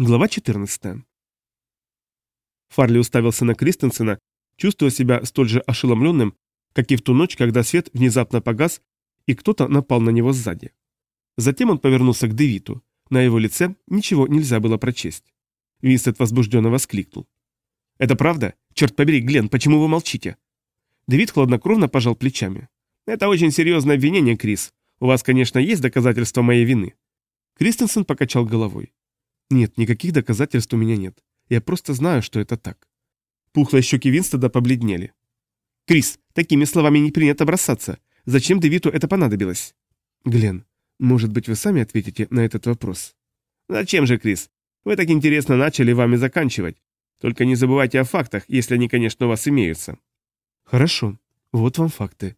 Глава 14. Фарли уставился на Кристенсена, чувствуя себя столь же ошеломленным, как и в ту ночь, когда свет внезапно погас, и кто-то напал на него сзади. Затем он повернулся к Девиту. На его лице ничего нельзя было прочесть. Винсент возбужденно воскликнул. «Это правда? Черт побери, Глен, почему вы молчите?» Дэвид хладнокровно пожал плечами. «Это очень серьезное обвинение, Крис. У вас, конечно, есть доказательства моей вины». Кристенсен покачал головой. Нет, никаких доказательств у меня нет. Я просто знаю, что это так. Пухлые щеки Винстеда побледнели. Крис, такими словами не принято бросаться. Зачем Дэвиду это понадобилось? Глен, может быть, вы сами ответите на этот вопрос? Зачем же, Крис? Вы так интересно начали вами заканчивать. Только не забывайте о фактах, если они, конечно, у вас имеются. Хорошо. Вот вам факты.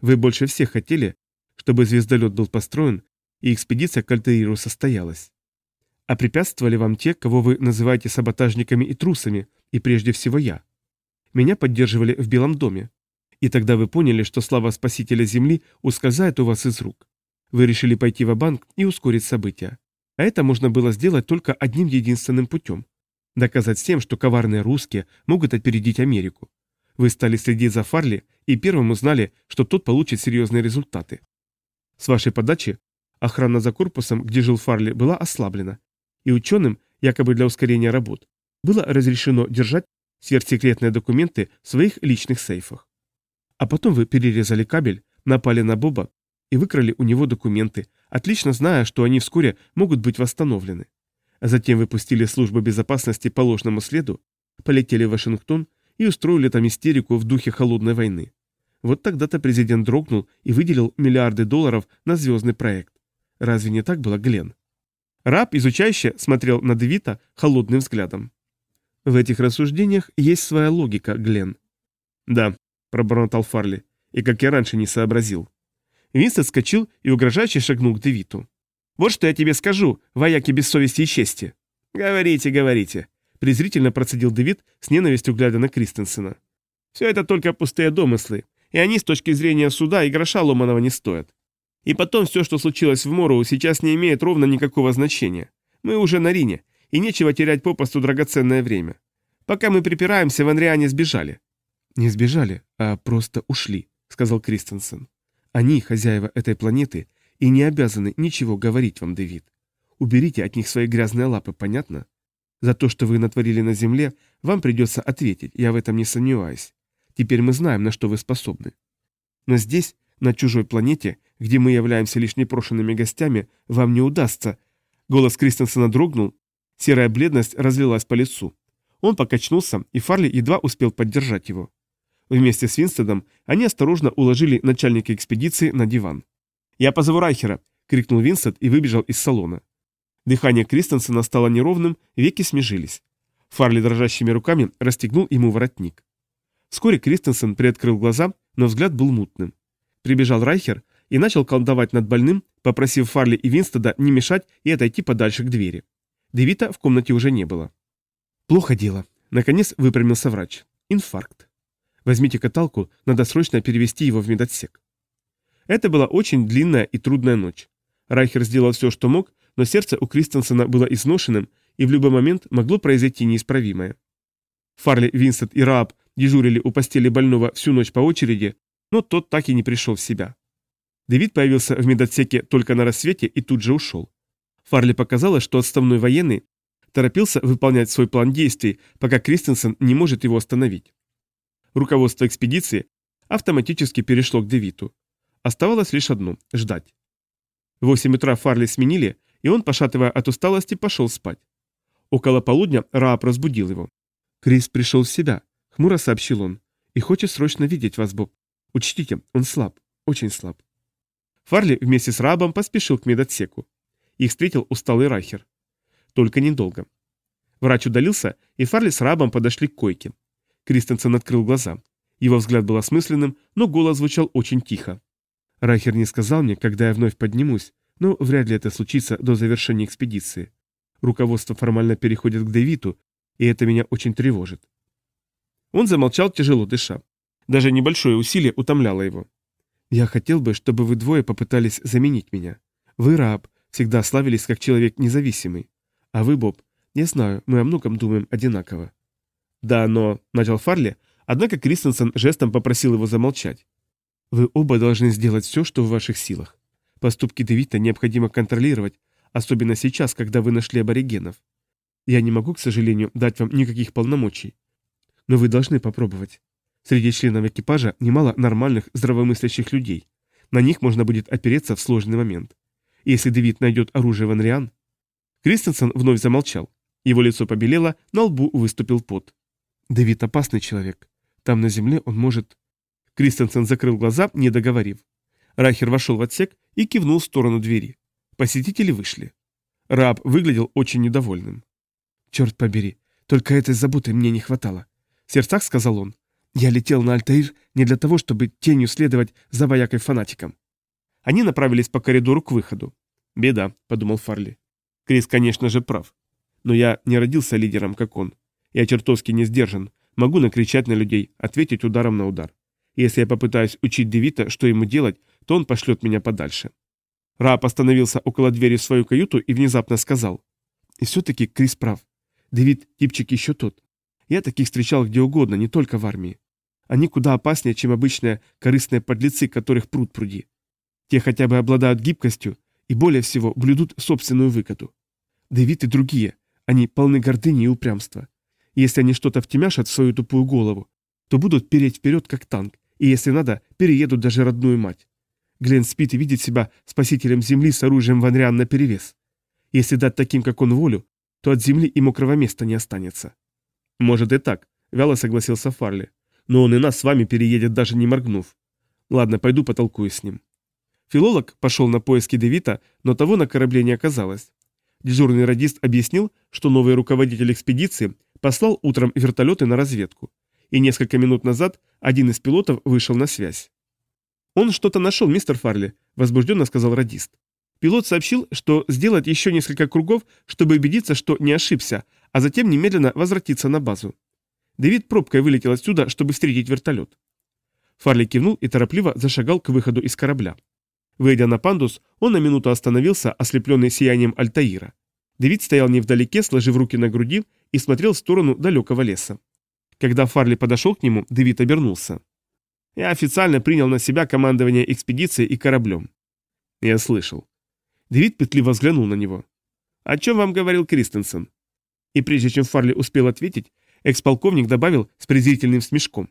Вы больше всех хотели, чтобы звездолет был построен, и экспедиция к Альтаиру состоялась. А препятствовали вам те, кого вы называете саботажниками и трусами, и прежде всего я. Меня поддерживали в Белом доме. И тогда вы поняли, что слава Спасителя Земли ускользает у вас из рук. Вы решили пойти в банк и ускорить события. А это можно было сделать только одним единственным путем. Доказать всем, что коварные русские могут опередить Америку. Вы стали следить за Фарли и первым узнали, что тот получит серьезные результаты. С вашей подачи охрана за корпусом, где жил Фарли, была ослаблена, и ученым, якобы для ускорения работ, было разрешено держать сверхсекретные документы в своих личных сейфах. А потом вы перерезали кабель, напали на Боба и выкрали у него документы, отлично зная, что они вскоре могут быть восстановлены. А затем вы пустили службу безопасности по ложному следу, полетели в Вашингтон и устроили там истерику в духе холодной войны. Вот тогда-то президент дрогнул и выделил миллиарды долларов на звездный проект. Разве не так было, Глен? Раб, изучающе, смотрел на Девита холодным взглядом. В этих рассуждениях есть своя логика, Глен. Да, пробормотал Фарли, и как я раньше не сообразил. Винс отскочил и угрожающе шагнул к Девиту. «Вот что я тебе скажу, вояки без совести и чести». «Говорите, говорите», — презрительно процедил Дэвид, с ненавистью глядя на Кристенсена. «Все это только пустые домыслы, и они с точки зрения суда и гроша ломаного не стоят. И потом все, что случилось в Мороу, сейчас не имеет ровно никакого значения. Мы уже на Рине, и нечего терять попосту драгоценное время. Пока мы припираемся, в Анриане сбежали». «Не сбежали, а просто ушли», — сказал Кристенсен. «Они хозяева этой планеты и не обязаны ничего говорить вам, Дэвид. Уберите от них свои грязные лапы, понятно? За то, что вы натворили на Земле, вам придется ответить, я в этом не сомневаюсь. Теперь мы знаем, на что вы способны. Но здесь на чужой планете, где мы являемся лишь непрошенными гостями, вам не удастся. Голос Кристенсена дрогнул, серая бледность разлилась по лицу. Он покачнулся, и Фарли едва успел поддержать его. Вместе с Винстедом они осторожно уложили начальника экспедиции на диван. «Я позову Райхера!» — крикнул Винстед и выбежал из салона. Дыхание Кристенсена стало неровным, веки смежились. Фарли дрожащими руками расстегнул ему воротник. Вскоре Кристенсен приоткрыл глаза, но взгляд был мутным. Прибежал Райхер и начал колдовать над больным, попросив Фарли и Винстеда не мешать и отойти подальше к двери. Девита в комнате уже не было. «Плохо дело», — наконец выпрямился врач. «Инфаркт. Возьмите каталку, надо срочно перевести его в медотсек». Это была очень длинная и трудная ночь. Райхер сделал все, что мог, но сердце у Кристенсена было изношенным, и в любой момент могло произойти неисправимое. Фарли, Винсент и Рааб дежурили у постели больного всю ночь по очереди, но тот так и не пришел в себя. Дэвид появился в медотсеке только на рассвете и тут же ушел. Фарли показалось, что отставной военный торопился выполнять свой план действий, пока Кристенсен не может его остановить. Руководство экспедиции автоматически перешло к Дэвиту. Оставалось лишь одно – ждать. В 8 утра Фарли сменили, и он, пошатывая от усталости, пошел спать. Около полудня Раап разбудил его. «Крис пришел в себя», — хмуро сообщил он, — «и хочет срочно видеть вас, Боб. Учтите, он слаб, очень слаб. Фарли вместе с рабом поспешил к медотсеку. Их встретил усталый Райхер. Только недолго. Врач удалился, и Фарли с рабом подошли к койке. Кристенсен открыл глаза. Его взгляд был осмысленным, но голос звучал очень тихо. Райхер не сказал мне, когда я вновь поднимусь, но вряд ли это случится до завершения экспедиции. Руководство формально переходит к Дэвиту, и это меня очень тревожит. Он замолчал, тяжело дыша. Даже небольшое усилие утомляло его. «Я хотел бы, чтобы вы двое попытались заменить меня. Вы, раб, всегда славились как человек независимый. А вы, Боб, Я знаю, мы о многом думаем одинаково. Да, но... Начал Фарли, однако Кристенсен жестом попросил его замолчать. Вы оба должны сделать все, что в ваших силах. Поступки Девита необходимо контролировать, особенно сейчас, когда вы нашли аборигенов. Я не могу, к сожалению, дать вам никаких полномочий. Но вы должны попробовать. Среди членов экипажа немало нормальных, здравомыслящих людей. На них можно будет опереться в сложный момент. Если Дэвид найдет оружие в Анриан... Кристенсен вновь замолчал. Его лицо побелело, на лбу выступил пот. Дэвид опасный человек. Там на земле он может... Кристенсен закрыл глаза, не договорив. Райхер вошел в отсек и кивнул в сторону двери. Посетители вышли. Раб выглядел очень недовольным. «Черт побери, только этой заботы мне не хватало», — в сердцах сказал он. «Я летел на Альтаир не для того, чтобы тенью следовать за воякой-фанатиком». Они направились по коридору к выходу. «Беда», — подумал Фарли. Крис, конечно же, прав. Но я не родился лидером, как он. Я чертовски не сдержан, могу накричать на людей, ответить ударом на удар. Если я попытаюсь учить Девита, что ему делать, то он пошлет меня подальше. Раб остановился около двери в свою каюту и внезапно сказал. И все-таки Крис прав. Дэвид типчик еще тот. Я таких встречал где угодно, не только в армии. Они куда опаснее, чем обычные корыстные подлецы, которых пруд пруди. Те хотя бы обладают гибкостью и более всего блюдут собственную выгоду. Дэвид и другие, они полны гордыни и упрямства. Если они что-то втемяшат в свою тупую голову, то будут переть вперед, как танк, и если надо, переедут даже родную мать. Глен спит и видит себя спасителем земли с оружием Ванриан наперевес. Если дать таким, как он, волю, то от земли и мокрого места не останется. Может и так, вяло согласился Фарли. Но он и нас с вами переедет, даже не моргнув. Ладно, пойду потолкую с ним. Филолог пошел на поиски Девита, но того на корабле не оказалось. Дежурный радист объяснил, что новый руководитель экспедиции послал утром вертолеты на разведку. И несколько минут назад один из пилотов вышел на связь. «Он что-то нашел, мистер Фарли», – возбужденно сказал радист. Пилот сообщил, что сделать еще несколько кругов, чтобы убедиться, что не ошибся, а затем немедленно возвратиться на базу. Дэвид пробкой вылетел отсюда, чтобы встретить вертолет. Фарли кивнул и торопливо зашагал к выходу из корабля. Выйдя на пандус, он на минуту остановился, ослепленный сиянием Альтаира. Дэвид стоял невдалеке, сложив руки на груди и смотрел в сторону далекого леса. Когда Фарли подошел к нему, Дэвид обернулся. «Я официально принял на себя командование экспедицией и кораблем». «Я слышал». Дэвид пытливо взглянул на него. «О чем вам говорил Кристенсен?» И прежде чем Фарли успел ответить, экс-полковник добавил с презрительным смешком.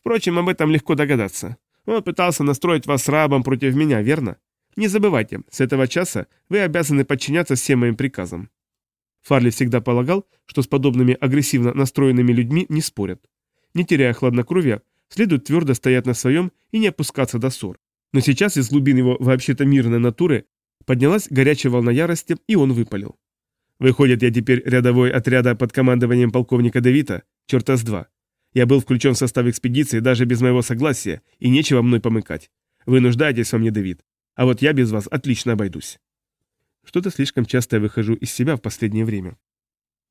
«Впрочем, об этом легко догадаться. Он пытался настроить вас рабом против меня, верно? Не забывайте, с этого часа вы обязаны подчиняться всем моим приказам». Фарли всегда полагал, что с подобными агрессивно настроенными людьми не спорят. Не теряя хладнокровия, следует твердо стоять на своем и не опускаться до ссор. Но сейчас из глубин его вообще-то мирной натуры поднялась горячая волна ярости, и он выпалил. «Выходит, я теперь рядовой отряда под командованием полковника Девита? Черта с два. Я был включен в состав экспедиции даже без моего согласия, и нечего мной помыкать. Вы нуждаетесь во мне, Давид. А вот я без вас отлично обойдусь. Что-то слишком часто я выхожу из себя в последнее время.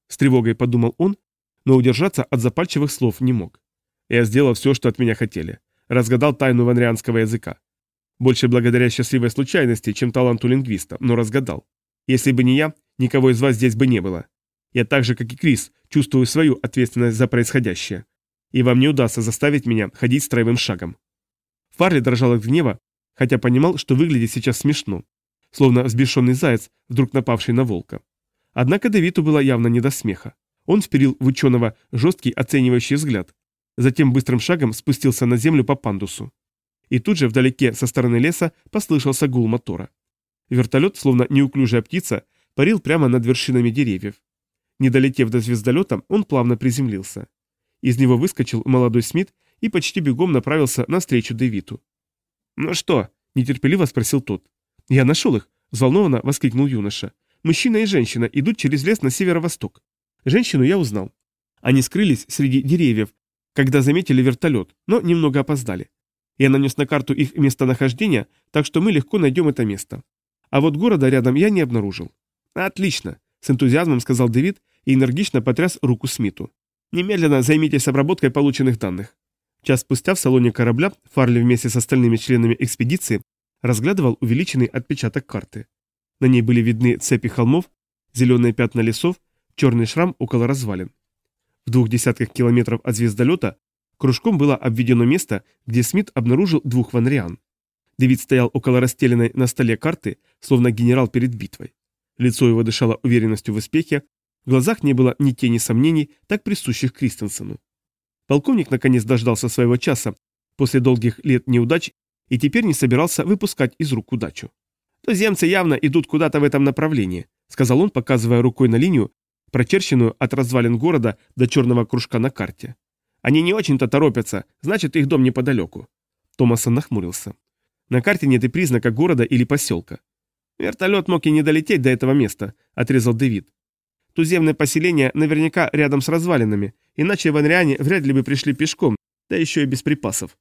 С тревогой подумал он, но удержаться от запальчивых слов не мог. Я сделал все, что от меня хотели. Разгадал тайну ванрианского языка. Больше благодаря счастливой случайности, чем таланту лингвиста, но разгадал. Если бы не я, никого из вас здесь бы не было. Я так же, как и Крис, чувствую свою ответственность за происходящее и вам не удастся заставить меня ходить строевым шагом. Фарли дрожал от гнева, хотя понимал, что выглядит сейчас смешно, словно взбешенный заяц, вдруг напавший на волка. Однако Давиду было явно не до смеха. Он вперил в ученого жесткий оценивающий взгляд, затем быстрым шагом спустился на землю по пандусу. И тут же вдалеке со стороны леса послышался гул мотора. Вертолет, словно неуклюжая птица, парил прямо над вершинами деревьев. Не долетев до звездолета, он плавно приземлился. Из него выскочил молодой Смит и почти бегом направился навстречу Дэвиту. «Ну что?» – нетерпеливо спросил тот. «Я нашел их!» – взволнованно воскликнул юноша. «Мужчина и женщина идут через лес на северо-восток. Женщину я узнал. Они скрылись среди деревьев, когда заметили вертолет, но немного опоздали. Я нанес на карту их местонахождение, так что мы легко найдем это место. А вот города рядом я не обнаружил». «Отлично!» – с энтузиазмом сказал Дэвид и энергично потряс руку Смиту. Немедленно займитесь обработкой полученных данных. Час спустя в салоне корабля Фарли вместе с остальными членами экспедиции разглядывал увеличенный отпечаток карты. На ней были видны цепи холмов, зеленые пятна лесов, черный шрам около развалин. В двух десятках километров от звездолета кружком было обведено место, где Смит обнаружил двух ванриан. Дэвид стоял около расстеленной на столе карты, словно генерал перед битвой. Лицо его дышало уверенностью в успехе, в глазах не было ни тени сомнений, так присущих Кристенсену. Полковник наконец дождался своего часа после долгих лет неудач и теперь не собирался выпускать из рук удачу. «Туземцы явно идут куда-то в этом направлении», сказал он, показывая рукой на линию, прочерченную от развалин города до черного кружка на карте. «Они не очень-то торопятся, значит, их дом неподалеку». Томасон нахмурился. На карте нет и признака города или поселка. «Вертолет мог и не долететь до этого места», — отрезал Дэвид. «Туземное поселение наверняка рядом с развалинами, иначе ванриане вряд ли бы пришли пешком, да еще и без припасов».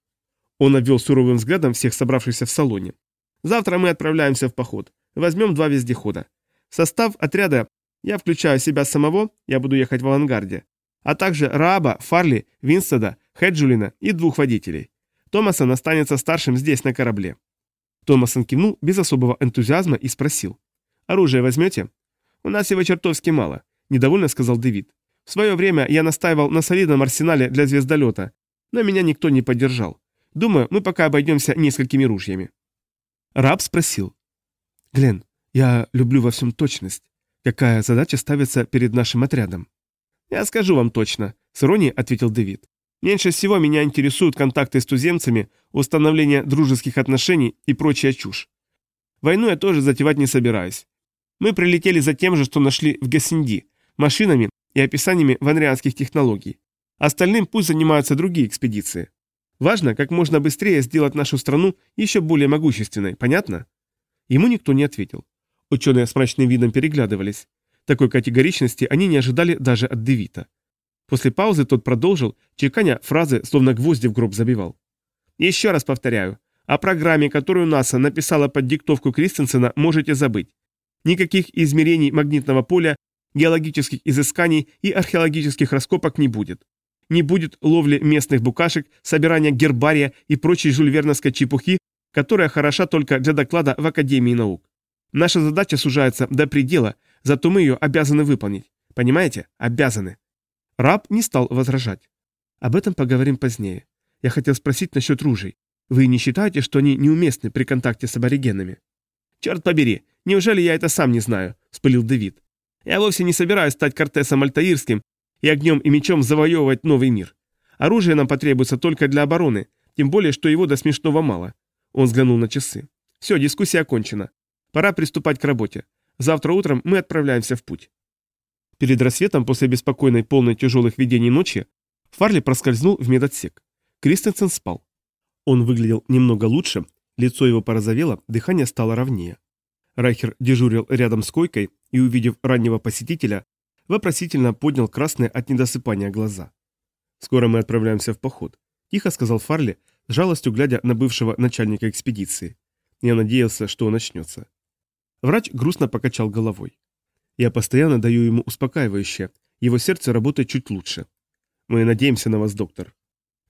Он обвел суровым взглядом всех собравшихся в салоне. «Завтра мы отправляемся в поход. Возьмем два вездехода. Состав отряда я включаю себя самого, я буду ехать в авангарде, а также Раба, Фарли, Винстеда, Хеджулина и двух водителей. Томасон останется старшим здесь, на корабле». Томасон кивнул без особого энтузиазма и спросил. «Оружие возьмете?» «У нас его чертовски мало», – недовольно сказал Дэвид. «В свое время я настаивал на солидном арсенале для звездолета, но меня никто не поддержал. Думаю, мы пока обойдемся несколькими ружьями». Раб спросил. «Глен, я люблю во всем точность. Какая задача ставится перед нашим отрядом?» «Я скажу вам точно», — с иронией ответил Дэвид. «Меньше всего меня интересуют контакты с туземцами, установление дружеских отношений и прочая чушь. Войну я тоже затевать не собираюсь. Мы прилетели за тем же, что нашли в Гессенди, машинами и описаниями ванрианских технологий. Остальным пусть занимаются другие экспедиции. Важно как можно быстрее сделать нашу страну еще более могущественной, понятно? Ему никто не ответил. Ученые с мрачным видом переглядывались. Такой категоричности они не ожидали даже от Девита. После паузы тот продолжил, чеканя фразы, словно гвозди в гроб забивал. «Еще раз повторяю, о программе, которую НАСА написала под диктовку Кристенсена, можете забыть. Никаких измерений магнитного поля, геологических изысканий и археологических раскопок не будет не будет ловли местных букашек, собирания гербария и прочей жульверновской чепухи, которая хороша только для доклада в Академии наук. Наша задача сужается до предела, зато мы ее обязаны выполнить. Понимаете? Обязаны. Раб не стал возражать. Об этом поговорим позднее. Я хотел спросить насчет ружей. Вы не считаете, что они неуместны при контакте с аборигенами? Черт побери, неужели я это сам не знаю? Спылил Дэвид. Я вовсе не собираюсь стать Кортесом Альтаирским и огнем и мечом завоевывать новый мир. Оружие нам потребуется только для обороны, тем более, что его до смешного мало. Он взглянул на часы. Все, дискуссия окончена. Пора приступать к работе. Завтра утром мы отправляемся в путь. Перед рассветом, после беспокойной, полной тяжелых видений ночи, Фарли проскользнул в медотсек. Кристенсен спал. Он выглядел немного лучше, лицо его порозовело, дыхание стало ровнее. Райхер дежурил рядом с койкой и, увидев раннего посетителя, вопросительно поднял красные от недосыпания глаза. «Скоро мы отправляемся в поход», – тихо сказал Фарли, с жалостью глядя на бывшего начальника экспедиции. Я надеялся, что он очнется. Врач грустно покачал головой. Я постоянно даю ему успокаивающее, его сердце работает чуть лучше. Мы надеемся на вас, доктор.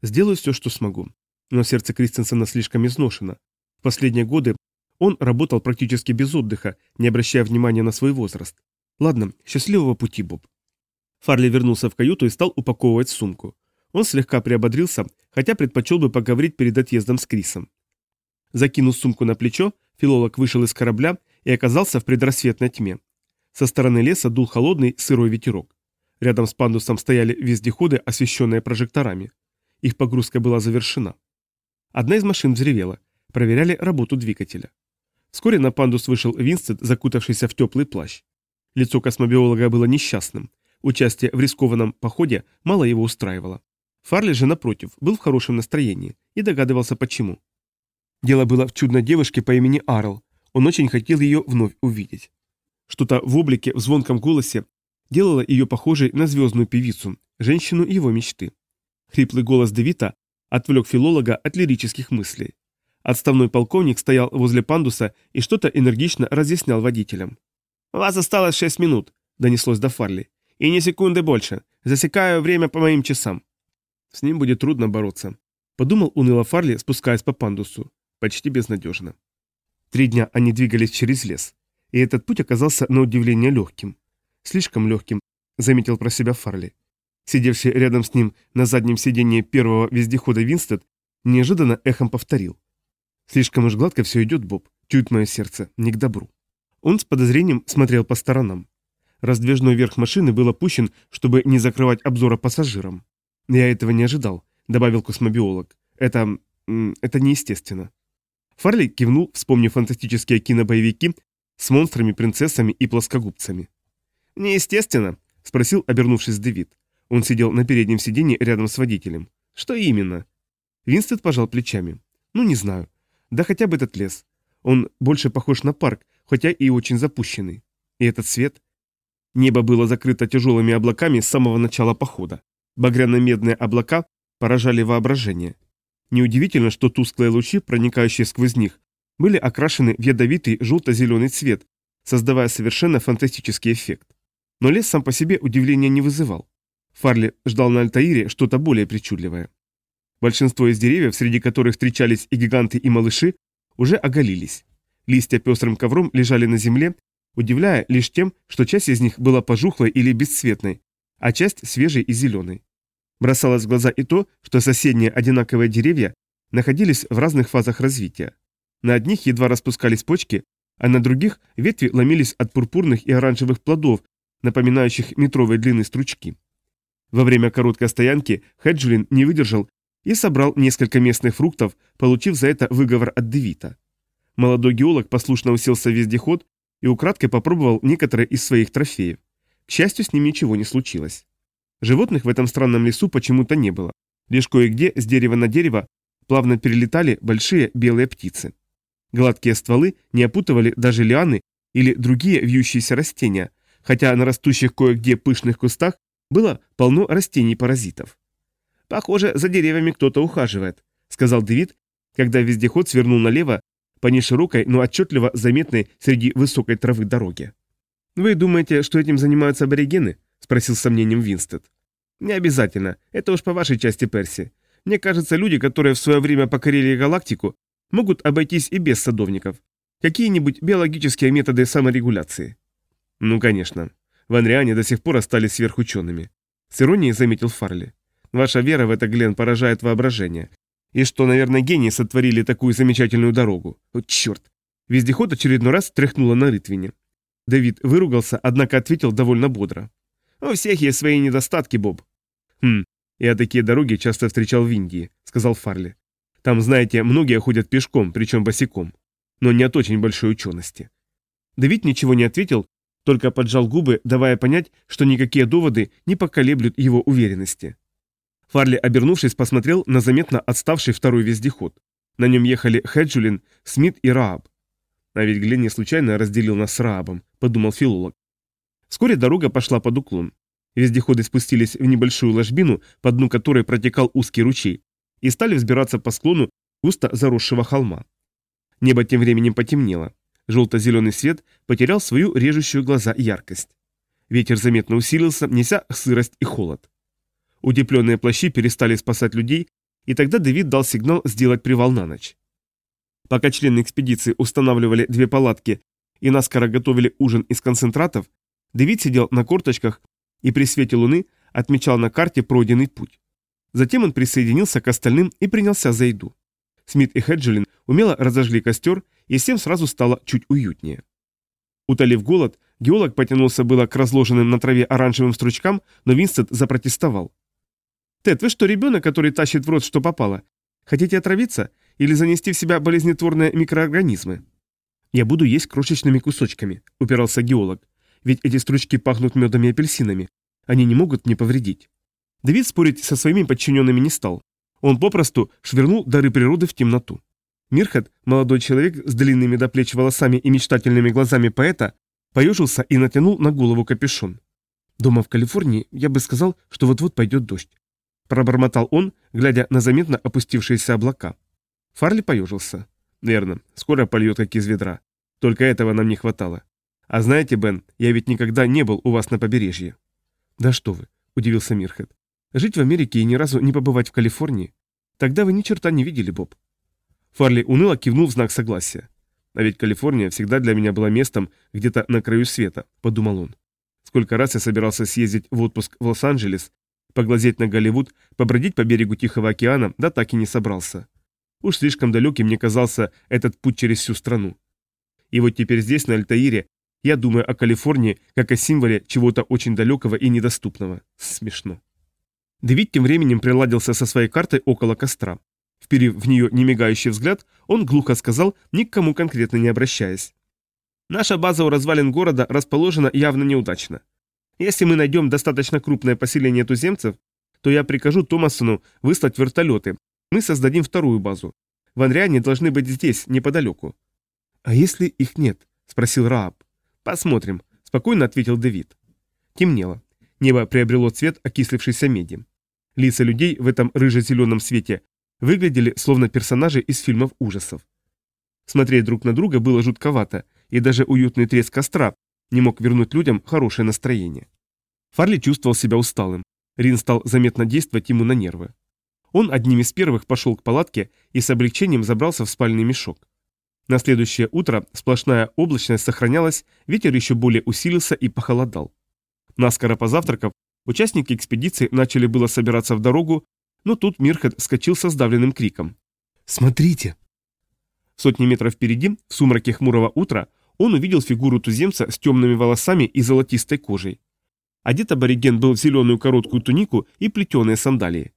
Сделаю все, что смогу. Но сердце Кристенсена слишком изношено. В последние годы он работал практически без отдыха, не обращая внимания на свой возраст. Ладно, счастливого пути, Боб. Фарли вернулся в каюту и стал упаковывать сумку. Он слегка приободрился, хотя предпочел бы поговорить перед отъездом с Крисом. Закинув сумку на плечо, филолог вышел из корабля и оказался в предрассветной тьме. Со стороны леса дул холодный сырой ветерок. Рядом с пандусом стояли вездеходы, освещенные прожекторами. Их погрузка была завершена. Одна из машин взревела. Проверяли работу двигателя. Вскоре на пандус вышел Винстед, закутавшийся в теплый плащ. Лицо космобиолога было несчастным. Участие в рискованном походе мало его устраивало. Фарли же, напротив, был в хорошем настроении и догадывался почему. Дело было в чудной девушке по имени Арл. Он очень хотел ее вновь увидеть. Что-то в облике, в звонком голосе делало ее похожей на звездную певицу, женщину его мечты. Хриплый голос Девита отвлек филолога от лирических мыслей. Отставной полковник стоял возле пандуса и что-то энергично разъяснял водителям. «У вас осталось шесть минут», — донеслось до Фарли. «И ни секунды больше. Засекаю время по моим часам». С ним будет трудно бороться. Подумал уныло Фарли, спускаясь по пандусу. Почти безнадежно. Три дня они двигались через лес. И этот путь оказался на удивление легким. Слишком легким. заметил про себя Фарли. Сидевший рядом с ним на заднем сиденье первого вездехода Винстед неожиданно эхом повторил. «Слишком уж гладко все идет, Боб. Чует мое сердце. Не к добру». Он с подозрением смотрел по сторонам. Раздвижной верх машины был опущен, чтобы не закрывать обзора пассажирам. «Я этого не ожидал», — добавил космобиолог. «Это... это неестественно». Фарли кивнул, вспомнив фантастические кинобоевики с монстрами, принцессами и плоскогубцами. «Неестественно?» — спросил, обернувшись Дэвид. Он сидел на переднем сиденье рядом с водителем. «Что именно?» Винстед пожал плечами. «Ну, не знаю. Да хотя бы этот лес. Он больше похож на парк, хотя и очень запущенный. И этот свет...» Небо было закрыто тяжелыми облаками с самого начала похода. Багряно-медные облака поражали воображение. Неудивительно, что тусклые лучи, проникающие сквозь них, были окрашены в ядовитый желто-зеленый цвет, создавая совершенно фантастический эффект. Но лес сам по себе удивления не вызывал. Фарли ждал на Альтаире что-то более причудливое. Большинство из деревьев, среди которых встречались и гиганты, и малыши, уже оголились. Листья пестрым ковром лежали на земле, удивляя лишь тем, что часть из них была пожухлой или бесцветной, а часть свежей и зеленой. Бросалось в глаза и то, что соседние одинаковые деревья находились в разных фазах развития. На одних едва распускались почки, а на других ветви ломились от пурпурных и оранжевых плодов, напоминающих метровой длины стручки. Во время короткой стоянки Хеджулин не выдержал и собрал несколько местных фруктов, получив за это выговор от Девита. Молодой геолог послушно уселся в вездеход и украдкой попробовал некоторые из своих трофеев. К счастью, с ним ничего не случилось. Животных в этом странном лесу почему-то не было. Лишь кое-где с дерева на дерево плавно перелетали большие белые птицы. Гладкие стволы не опутывали даже лианы или другие вьющиеся растения, хотя на растущих кое-где пышных кустах было полно растений-паразитов. «Похоже, за деревьями кто-то ухаживает», — сказал Дэвид, когда вездеход свернул налево по неширокой, но отчетливо заметной среди высокой травы дороги. «Вы думаете, что этим занимаются аборигены?» — спросил с сомнением Винстед. «Не обязательно. Это уж по вашей части, Перси. Мне кажется, люди, которые в свое время покорили галактику, могут обойтись и без садовников. Какие-нибудь биологические методы саморегуляции». «Ну, конечно. В Анриане до сих пор остались сверхучеными. С иронией заметил Фарли. Ваша вера в это, Глен, поражает воображение. И что, наверное, гении сотворили такую замечательную дорогу. О, черт. Вездеход очередной раз тряхнуло на рытвине. Давид выругался, однако ответил довольно бодро. «У всех есть свои недостатки, Боб». «Хм, я такие дороги часто встречал в Индии», — сказал Фарли. «Там, знаете, многие ходят пешком, причем босиком. Но не от очень большой учености». Давид ничего не ответил, только поджал губы, давая понять, что никакие доводы не поколеблют его уверенности. Фарли, обернувшись, посмотрел на заметно отставший второй вездеход. На нем ехали Хеджулин, Смит и Рааб. А ведь Глен не случайно разделил нас с Раабом, подумал филолог. Вскоре дорога пошла под уклон. Вездеходы спустились в небольшую ложбину, по дну которой протекал узкий ручей, и стали взбираться по склону густо заросшего холма. Небо тем временем потемнело. Желто-зеленый свет потерял свою режущую глаза яркость. Ветер заметно усилился, неся сырость и холод. Утепленные плащи перестали спасать людей, и тогда Дэвид дал сигнал сделать привал на ночь. Пока члены экспедиции устанавливали две палатки и наскоро готовили ужин из концентратов, Дэвид сидел на корточках и при свете луны отмечал на карте пройденный путь. Затем он присоединился к остальным и принялся за еду. Смит и Хеджелин умело разожгли костер и всем сразу стало чуть уютнее. Утолив голод, геолог потянулся было к разложенным на траве оранжевым стручкам, но Винстед запротестовал. «Тед, вы что, ребенок, который тащит в рот, что попало? Хотите отравиться или занести в себя болезнетворные микроорганизмы?» «Я буду есть крошечными кусочками», — упирался геолог. «Ведь эти стручки пахнут медом и апельсинами. Они не могут мне повредить». Давид спорить со своими подчиненными не стал. Он попросту швырнул дары природы в темноту. Мирхат, молодой человек с длинными до плеч волосами и мечтательными глазами поэта, поежился и натянул на голову капюшон. «Дома в Калифорнии я бы сказал, что вот-вот пойдет дождь», пробормотал он, глядя на заметно опустившиеся облака. Фарли поежился. «Верно, скоро польет, как из ведра. Только этого нам не хватало. А знаете, Бен, я ведь никогда не был у вас на побережье». «Да что вы», — удивился Мирхат. «Жить в Америке и ни разу не побывать в Калифорнии? Тогда вы ни черта не видели, Боб». Фарли уныло кивнул в знак согласия. «А ведь Калифорния всегда для меня была местом где-то на краю света», — подумал он. Сколько раз я собирался съездить в отпуск в Лос-Анджелес, поглазеть на Голливуд, побродить по берегу Тихого океана, да так и не собрался. Уж слишком далеким мне казался этот путь через всю страну. И вот теперь здесь, на Альтаире, я думаю о Калифорнии как о символе чего-то очень далекого и недоступного. Смешно. Дэвид тем временем приладился со своей картой около костра. Вперив в нее немигающий взгляд, он глухо сказал, ни к кому конкретно не обращаясь. «Наша база у развалин города расположена явно неудачно. Если мы найдем достаточно крупное поселение туземцев, то я прикажу Томасону выслать вертолеты. Мы создадим вторую базу. Ванриане должны быть здесь, неподалеку». «А если их нет?» – спросил Рааб. «Посмотрим», – спокойно ответил Дэвид. Темнело. Небо приобрело цвет окислившейся меди. Лица людей в этом рыже-зеленом свете выглядели словно персонажи из фильмов ужасов. Смотреть друг на друга было жутковато, и даже уютный треск костра не мог вернуть людям хорошее настроение. Фарли чувствовал себя усталым. Рин стал заметно действовать ему на нервы. Он одним из первых пошел к палатке и с облегчением забрался в спальный мешок. На следующее утро сплошная облачность сохранялась, ветер еще более усилился и похолодал. Наскоро позавтракав, участники экспедиции начали было собираться в дорогу, но тут Мирхет вскочил со сдавленным криком. «Смотрите!» Сотни метров впереди, в сумраке хмурого утра, он увидел фигуру туземца с темными волосами и золотистой кожей. Одет абориген был в зеленую короткую тунику и плетеные сандалии.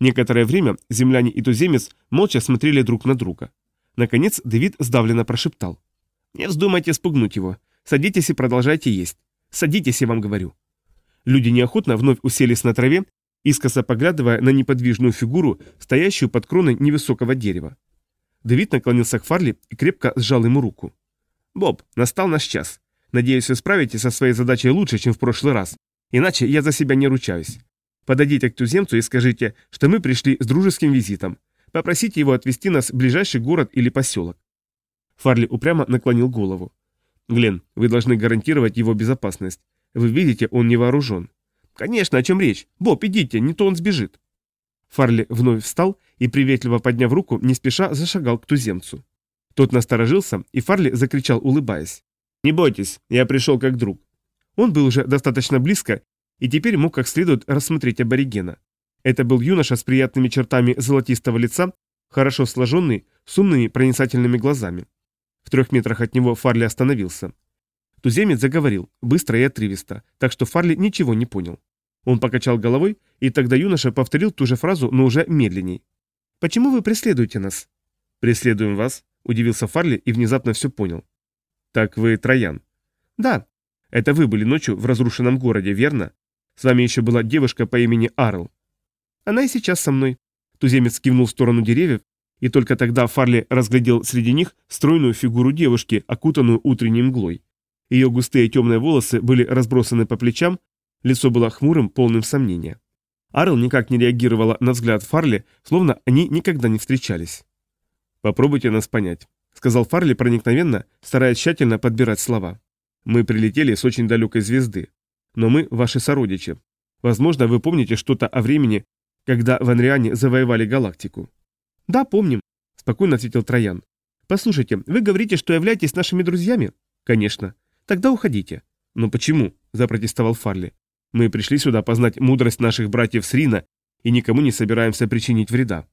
Некоторое время земляне и туземец молча смотрели друг на друга. Наконец Дэвид сдавленно прошептал. «Не вздумайте спугнуть его. Садитесь и продолжайте есть. Садитесь, я вам говорю». Люди неохотно вновь уселись на траве искоса поглядывая на неподвижную фигуру, стоящую под кроной невысокого дерева. Дэвид наклонился к Фарли и крепко сжал ему руку. «Боб, настал наш час. Надеюсь, вы справитесь со своей задачей лучше, чем в прошлый раз. Иначе я за себя не ручаюсь. Подойдите к туземцу и скажите, что мы пришли с дружеским визитом. Попросите его отвезти нас в ближайший город или поселок». Фарли упрямо наклонил голову. «Глен, вы должны гарантировать его безопасность. Вы видите, он не вооружен. «Конечно, о чем речь? Боб, идите, не то он сбежит». Фарли вновь встал и, приветливо подняв руку, не спеша зашагал к туземцу. Тот насторожился, и Фарли закричал, улыбаясь. «Не бойтесь, я пришел как друг». Он был уже достаточно близко и теперь мог как следует рассмотреть аборигена. Это был юноша с приятными чертами золотистого лица, хорошо сложенный, с умными проницательными глазами. В трех метрах от него Фарли остановился. Туземец заговорил, быстро и отрывисто, так что Фарли ничего не понял. Он покачал головой, и тогда юноша повторил ту же фразу, но уже медленней. «Почему вы преследуете нас?» «Преследуем вас?» – удивился Фарли и внезапно все понял. «Так вы Троян?» «Да». «Это вы были ночью в разрушенном городе, верно? С вами еще была девушка по имени Арл». «Она и сейчас со мной». Туземец кивнул в сторону деревьев, и только тогда Фарли разглядел среди них стройную фигуру девушки, окутанную утренней мглой. Ее густые темные волосы были разбросаны по плечам, лицо было хмурым, полным сомнения. Арл никак не реагировала на взгляд Фарли, словно они никогда не встречались. «Попробуйте нас понять», — сказал Фарли проникновенно, стараясь тщательно подбирать слова. «Мы прилетели с очень далекой звезды, но мы ваши сородичи. Возможно, вы помните что-то о времени, когда ванриане завоевали галактику». «Да, помним», — спокойно ответил Троян. «Послушайте, вы говорите, что являетесь нашими друзьями?» «Конечно. Тогда уходите». «Но почему?» – запротестовал Фарли. «Мы пришли сюда познать мудрость наших братьев с Рина и никому не собираемся причинить вреда».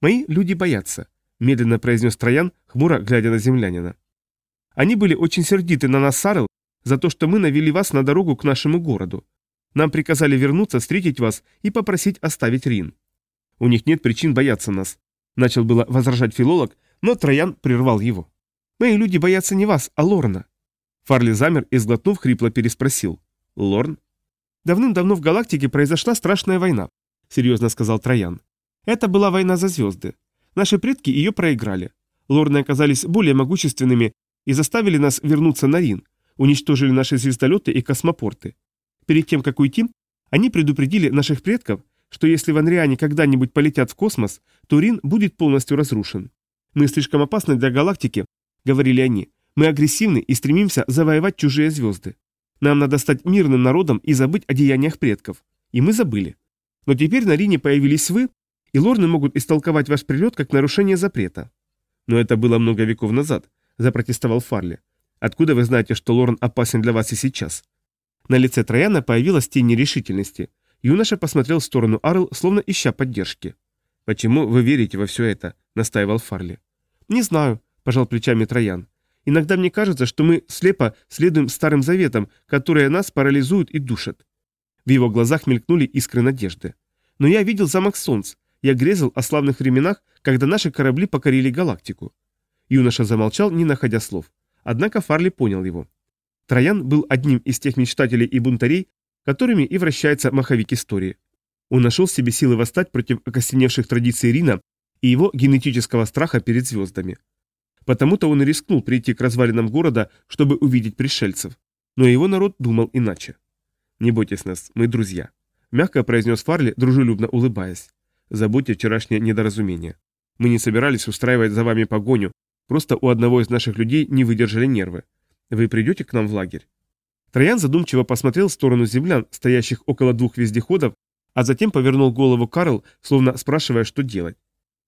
«Мои люди боятся», – медленно произнес Троян, хмуро глядя на землянина. «Они были очень сердиты на нас, Сарел, за то, что мы навели вас на дорогу к нашему городу. Нам приказали вернуться, встретить вас и попросить оставить Рин. У них нет причин бояться нас», – начал было возражать филолог, но Троян прервал его. «Мои люди боятся не вас, а Лорна. Фарли замер и, сглотнув, хрипло переспросил. «Лорн?» «Давным-давно в галактике произошла страшная война», — серьезно сказал Троян. «Это была война за звезды. Наши предки ее проиграли. Лорны оказались более могущественными и заставили нас вернуться на Рин, уничтожили наши звездолеты и космопорты. Перед тем, как уйти, они предупредили наших предков, что если ванриане когда-нибудь полетят в космос, то Рин будет полностью разрушен. Мы слишком опасны для галактики, говорили они, мы агрессивны и стремимся завоевать чужие звезды. Нам надо стать мирным народом и забыть о деяниях предков. И мы забыли. Но теперь на Рине появились вы, и лорны могут истолковать ваш прилет как нарушение запрета. Но это было много веков назад, запротестовал Фарли. Откуда вы знаете, что Лорн опасен для вас и сейчас? На лице Трояна появилась тень нерешительности. Юноша посмотрел в сторону Арл, словно ища поддержки. «Почему вы верите во все это?» – настаивал Фарли. «Не знаю», – пожал плечами Троян. «Иногда мне кажется, что мы слепо следуем старым заветам, которые нас парализуют и душат». В его глазах мелькнули искры надежды. «Но я видел замок Солнц. Я грезил о славных временах, когда наши корабли покорили галактику». Юноша замолчал, не находя слов. Однако Фарли понял его. Троян был одним из тех мечтателей и бунтарей, которыми и вращается маховик истории. Он нашел в себе силы восстать против окостеневших традиций Рина и его генетического страха перед звездами. Потому-то он и рискнул прийти к развалинам города, чтобы увидеть пришельцев. Но его народ думал иначе. «Не бойтесь нас, мы друзья», – мягко произнес Фарли, дружелюбно улыбаясь. «Забудьте вчерашнее недоразумение. Мы не собирались устраивать за вами погоню, просто у одного из наших людей не выдержали нервы. Вы придете к нам в лагерь?» Троян задумчиво посмотрел в сторону землян, стоящих около двух вездеходов, а затем повернул голову Карл, словно спрашивая, что делать.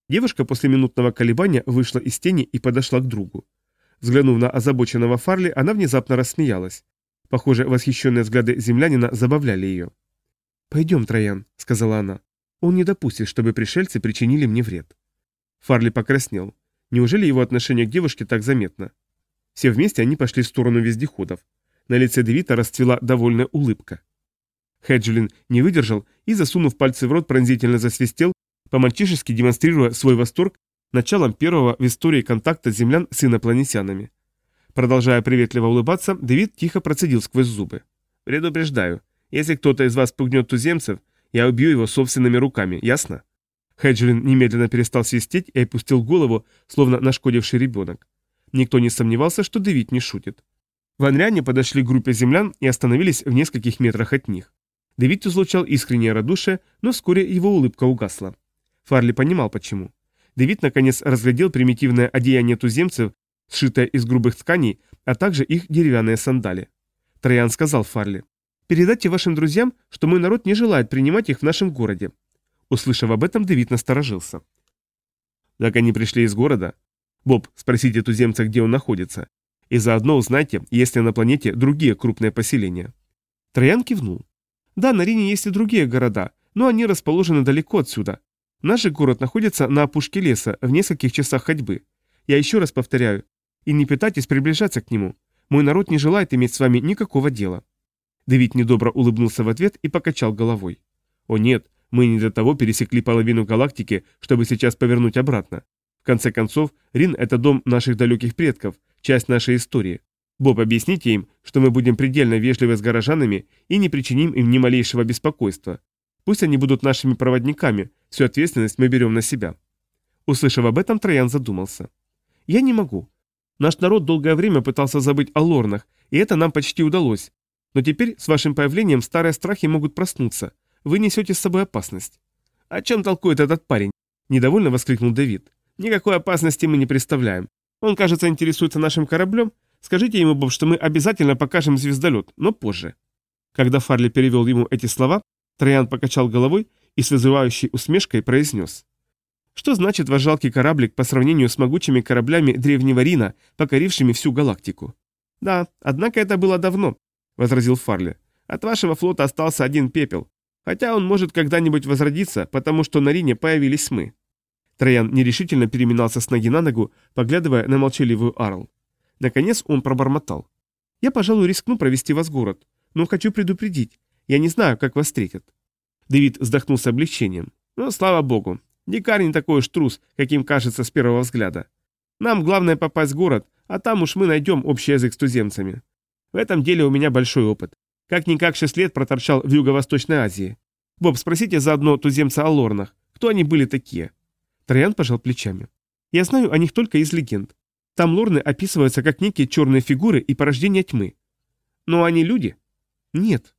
Девушка после минутного колебания вышла из тени и подошла к другу. Взглянув на озабоченного Фарли, она внезапно рассмеялась. Похоже, восхищенные взгляды землянина забавляли ее. «Пойдем, Троян», — сказала она. «Он не допустит, чтобы пришельцы причинили мне вред». Фарли покраснел. Неужели его отношение к девушке так заметно? Все вместе они пошли в сторону вездеходов. На лице Девита расцвела довольная улыбка. Хеджулин не выдержал и, засунув пальцы в рот, пронзительно засвистел, по-мальчишески демонстрируя свой восторг началом первого в истории контакта землян с инопланетянами. Продолжая приветливо улыбаться, Дэвид тихо процедил сквозь зубы. «Предупреждаю, если кто-то из вас пугнет туземцев, я убью его собственными руками, ясно?» Хеджулин немедленно перестал свистеть и опустил голову, словно нашкодивший ребенок. Никто не сомневался, что Дэвид не шутит. Ванряне подошли к группе землян и остановились в нескольких метрах от них. Дэвид излучал искреннее радушие, но вскоре его улыбка угасла. Фарли понимал, почему. Дэвид наконец разглядел примитивное одеяние туземцев, сшитое из грубых тканей, а также их деревянные сандали. Троян сказал Фарли, «Передайте вашим друзьям, что мой народ не желает принимать их в нашем городе». Услышав об этом, Дэвид насторожился. «Так они пришли из города?» Боб, спросите туземца, где он находится. И заодно узнайте, есть ли на планете другие крупные поселения. Троян кивнул. Да, на Рине есть и другие города, но они расположены далеко отсюда. Наш город находится на опушке леса, в нескольких часах ходьбы. Я еще раз повторяю, и не пытайтесь приближаться к нему. Мой народ не желает иметь с вами никакого дела. Давид недобро улыбнулся в ответ и покачал головой. О нет, мы не для того пересекли половину галактики, чтобы сейчас повернуть обратно. В конце концов, Рин – это дом наших далеких предков, часть нашей истории. Боб, объясните им, что мы будем предельно вежливы с горожанами и не причиним им ни малейшего беспокойства. Пусть они будут нашими проводниками, всю ответственность мы берем на себя». Услышав об этом, Троян задумался. «Я не могу. Наш народ долгое время пытался забыть о лорнах, и это нам почти удалось. Но теперь с вашим появлением старые страхи могут проснуться. Вы несете с собой опасность». «О чем толкует этот парень?» – недовольно воскликнул Давид. Никакой опасности мы не представляем. Он, кажется, интересуется нашим кораблем. Скажите ему, Боб, что мы обязательно покажем звездолет, но позже». Когда Фарли перевел ему эти слова, Троян покачал головой и с вызывающей усмешкой произнес. «Что значит ваш жалкий кораблик по сравнению с могучими кораблями древнего Рина, покорившими всю галактику?» «Да, однако это было давно», — возразил Фарли. «От вашего флота остался один пепел. Хотя он может когда-нибудь возродиться, потому что на Рине появились мы». Троян нерешительно переминался с ноги на ногу, поглядывая на молчаливую Арл. Наконец он пробормотал. «Я, пожалуй, рискну провести вас в город, но хочу предупредить. Я не знаю, как вас встретят». Дэвид вздохнул с облегчением. «Ну, слава богу. Дикарь не такой уж трус, каким кажется с первого взгляда. Нам главное попасть в город, а там уж мы найдем общий язык с туземцами. В этом деле у меня большой опыт. Как-никак шесть лет проторчал в Юго-Восточной Азии. Боб, спросите заодно туземца о лорнах. Кто они были такие?» Троян пожал плечами. «Я знаю о них только из легенд. Там лорны описываются как некие черные фигуры и порождения тьмы. Но они люди?» «Нет».